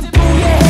and booyah.